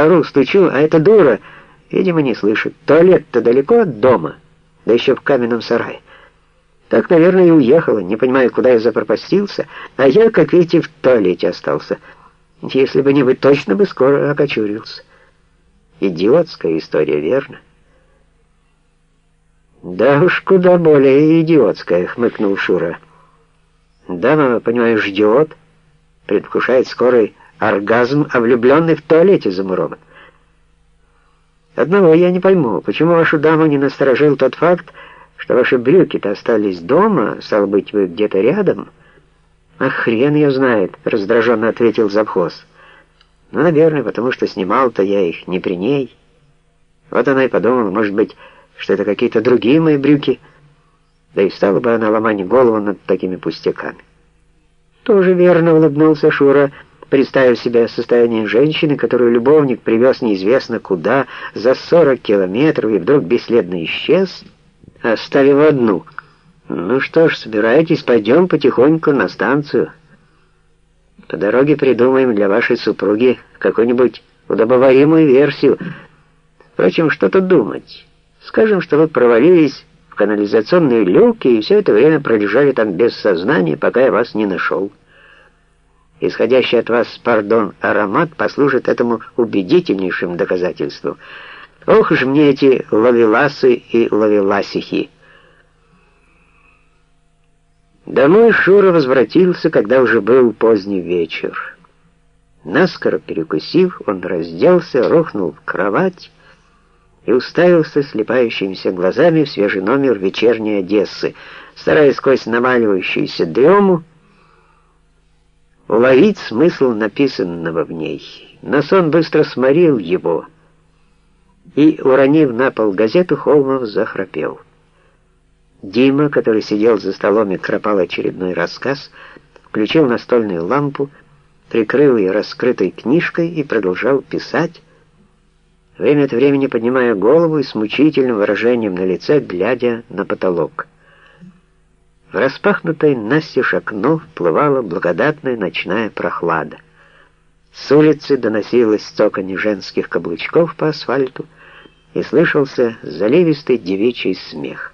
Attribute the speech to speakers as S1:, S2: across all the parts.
S1: Ору, стучу, а эта дура, видимо, не слышит. Туалет-то далеко от дома, да еще в каменном сарае. Так, наверное, и уехала, не понимаю, куда я запропастился, а я, как видите, в туалете остался. Если бы не вы, точно бы скоро окочурился. Идиотская история, верно? Да уж, куда более идиотская, хмыкнул Шура. Дама, понимаю, ждет, предвкушает скорый оргазм, а влюбленный в туалете замурован. Одного я не пойму, почему вашу даму не насторожил тот факт, что ваши брюки-то остались дома, стало быть, вы где-то рядом? Ах, хрен ее знает, раздраженно ответил завхоз. Ну, наверное, потому что снимал-то я их не при ней. Вот она и подумала, может быть, что это какие-то другие мои брюки, да и стала бы она ломать голову над такими пустяками. Тоже верно улыбнулся Шура, представив себе состояние женщины, которую любовник привез неизвестно куда, за 40 километров и вдруг бесследно исчез, оставив одну. «Ну что ж, собирайтесь, пойдем потихоньку на станцию. По дороге придумаем для вашей супруги какую-нибудь удобоваримую версию. Впрочем, что тут думать? Скажем, что вы провалились в канализационные люки и все это время пролежали там без сознания, пока я вас не нашел. Исходящий от вас, пардон, аромат послужит этому убедительнейшим доказательством». Ох уж мне эти ловеласы и ловеласихи. Домой Шура возвратился, когда уже был поздний вечер. Наскоро перекусив, он разделся, рухнул в кровать и уставился слепающимися глазами в свежий номер вечерней Одессы, стараясь сквозь наваливающуюся дрему уловить смысл написанного в ней. Но сон быстро сморил его — и, уронив на пол газету, Холмов захрапел. Дима, который сидел за столом и кропал очередной рассказ, включил настольную лампу, прикрыл ее раскрытой книжкой и продолжал писать, время от времени поднимая голову и с мучительным выражением на лице, глядя на потолок. В распахнутой настежь окно вплывала благодатная ночная прохлада. С улицы доносилось цоканье женских каблучков по асфальту, и слышался заливистый девичий смех.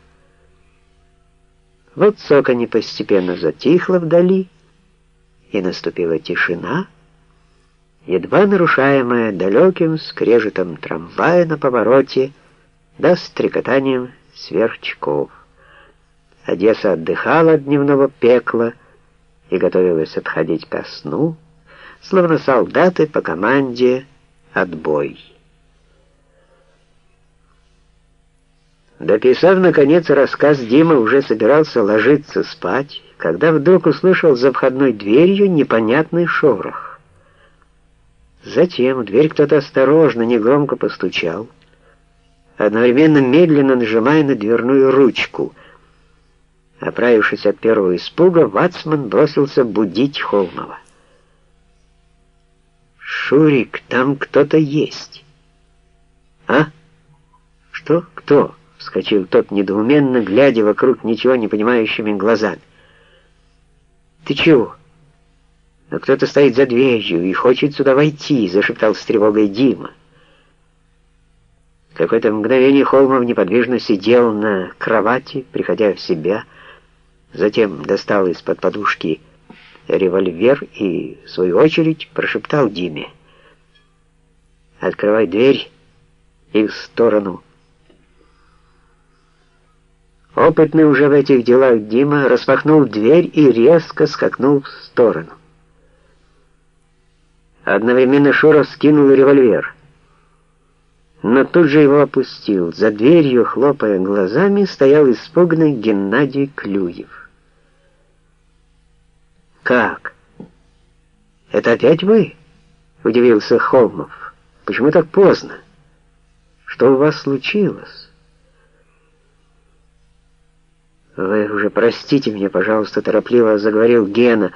S1: Вот цоканье постепенно затихло вдали, и наступила тишина, едва нарушаемая далеким скрежетом трамвая на повороте да стрекотанием сверчков. Одесса отдыхала от дневного пекла и готовилась отходить ко сну, словно солдаты по команде «Отбой». Дописав, наконец, рассказ, Дима уже собирался ложиться спать, когда вдруг услышал за входной дверью непонятный шорох. Затем в дверь кто-то осторожно, негромко постучал, одновременно медленно нажимая на дверную ручку. Оправившись от первого испуга, Вацман бросился будить Холмова. «Шурик, там кто-то есть». «А? Что? Кто?» — вскочил тот недоуменно, глядя вокруг ничего не понимающими глазами. «Ты чего?» «Но кто-то стоит за дверью и хочет сюда войти», — зашептал с тревогой Дима. Какое-то мгновение Холмов неподвижно сидел на кровати, приходя в себя, затем достал из-под подушки револьвер и, в свою очередь, прошептал Диме. «Открывай дверь и в сторону». Опытный уже в этих делах Дима распахнул дверь и резко скакнул в сторону. Одновременно Шуров скинул револьвер. Но тут же его опустил. За дверью, хлопая глазами, стоял испуганный Геннадий Клюев. «Как? Это опять вы?» — удивился Холмов. «Почему так поздно? Что у вас случилось?» «Вы уже простите меня, пожалуйста», — торопливо заговорил Гена.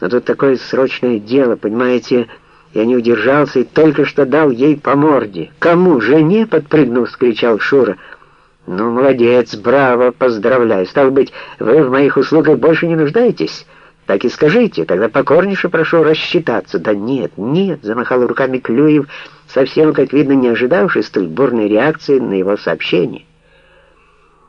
S1: «Но тут такое срочное дело, понимаете, я не удержался и только что дал ей по морде». «Кому? Жене?» — подпрыгнув, скричал Шура. «Ну, молодец, браво, поздравляю. Стало быть, вы в моих услугах больше не нуждаетесь?» Так и скажите, тогда покорнейше прошу рассчитаться». «Да нет, нет», — замахал руками Клюев, совсем, как видно, не ожидавший столь бурной реакции на его сообщение.